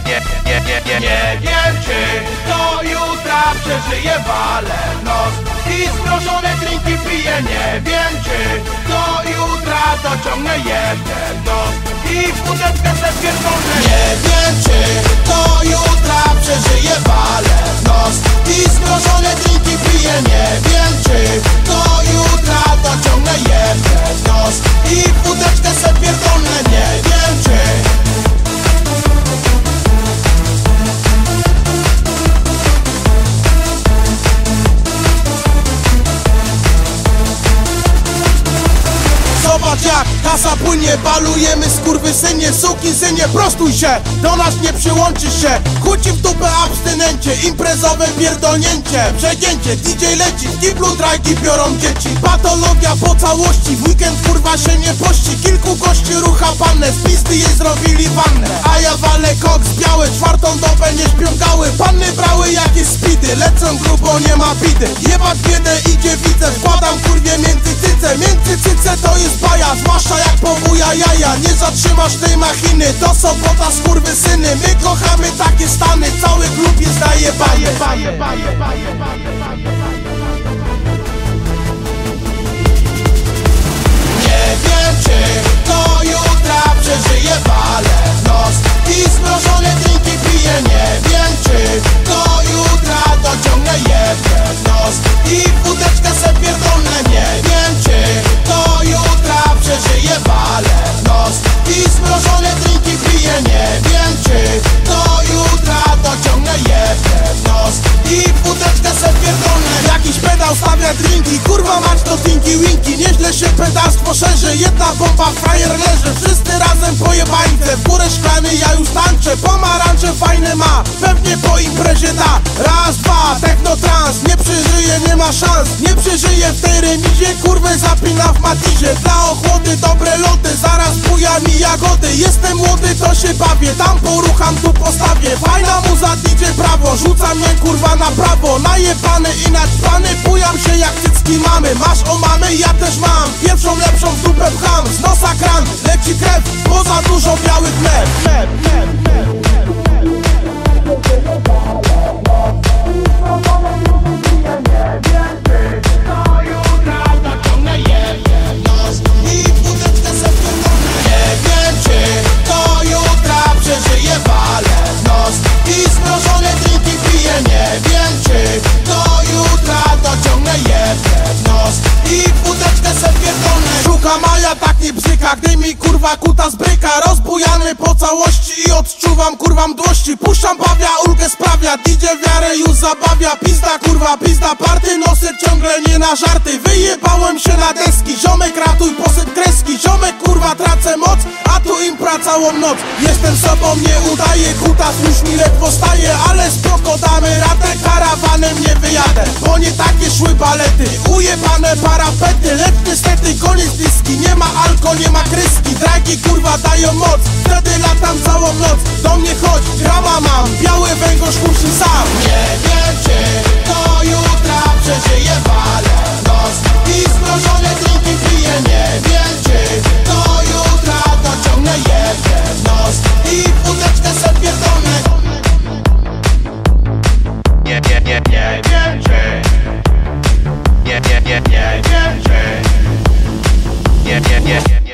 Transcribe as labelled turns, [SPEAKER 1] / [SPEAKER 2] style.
[SPEAKER 1] nie, nie, nie, nie, nie, wiem czy do jutra przeżyje walę I zmrożone drinki piję Nie wiem czy do jutra dociągnę jeden nos I w wódeczkę se pierdolę Nie kasa płynie, balujemy skurwysynie Suki synie, prostuj się, do nas nie przyłączysz się. Kuci w dupę abstynencie, imprezowe pierdolnięcie. Przegięcie, DJ leci, w kiblu drajki biorą dzieci. Patologia po całości, w weekend kurwa się nie pości. Kilku gości rucha pannę, z pisty jej zrobili wannę. A ja walę koks białe, czwartą dobę nie śpiągały. Panny brały jakieś speedy, lecą grubo, nie ma bidy Jebać biedę idzie widzę, wkładam kurwie między Między cyce to jest baja, zwłaszcza jak powuja jaja. Nie zatrzymasz tej machiny, to sobota skurwysyny. My kochamy takie drinki Kurwa mać to tinki winki. Nieźle się pedalstwo szerzy Jedna bomba frajer leży. Wszyscy razem pojebańce W górę szklany ja już tańczę. Pomarańcze fajne ma Pewnie po imprezie da. Raz, dwa, techno trans Nie przeżyje, nie ma szans. Nie przeżyje w tej remizie Kurwę zapina w matizie. Dla ochłody dobre loty Zaraz Jestem młody to się bawię Tam porucham, tu postawię. Fajna muza DJ prawo Rzuca mnie kurwa na prawo. Najebany i naćpany Bujam się jak cycki mamy. Masz o mamy, ja też mam. Pierwszą lepszą w dupę pcham. Z nosa kran, leci krew Poza dużo białych mew Maja tak nie bzyka Gdy mi kurwa kuta zbryka. Rozbujany po całości i odczuwam kurwa mdłości. Puszczam bawia, ulgę sprawia DJ wiarę już zabawia. Pizda kurwa, pizda party Nosy ciągle nie na żarty. Wyjebałem się na deski Ziomek ratuj, posyp kreski. Ziomek kurwa tracę moc A tu impra całą noc. Jestem sobą, nie udaję Kutas już mi ledwo staje Ale spoko damy radę Karawanem nie wyjadę. Bo nie takie szły balety Ujebane parapety. Lecz koniec Nie ma alko, nie ma kryski. Dragi kurwa dają moc. Wtedy latam całą noc. Do mnie chodź, grama mam. Biały węgorz kurczy sam. Nie wiem czy do jutra przeżyje walę nos. I zmrożone drinki piję Nie wiem czy do jutra dociągnę jeden nos. I wódeczkę se pierdolę.
[SPEAKER 2] Nie, nie, nie, nie, nie, nie, nie, nie,
[SPEAKER 1] wiem czy
[SPEAKER 2] nie, nie, nie. yeah, yeah, yeah.